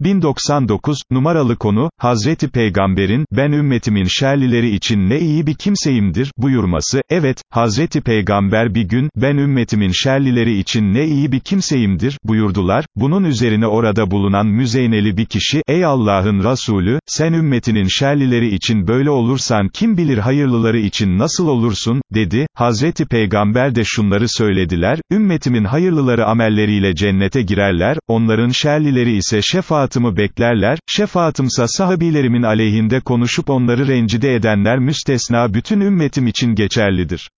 1099, numaralı konu, Hazreti Peygamber'in, ben ümmetimin şerlileri için ne iyi bir kimseyimdir, buyurması, evet, Hazreti Peygamber bir gün, ben ümmetimin şerlileri için ne iyi bir kimseyimdir, buyurdular, bunun üzerine orada bulunan müzeyneli bir kişi, ey Allah'ın Resulü, sen ümmetinin şerlileri için böyle olursan kim bilir hayırlıları için nasıl olursun, dedi, Hazreti Peygamber de şunları söylediler, ümmetimin hayırlıları amelleriyle cennete girerler, onların şerlileri ise şefaatımı beklerler, şefaatımsa sahabilerimin aleyhinde konuşup onları rencide edenler müstesna bütün ümmetim için geçerlidir.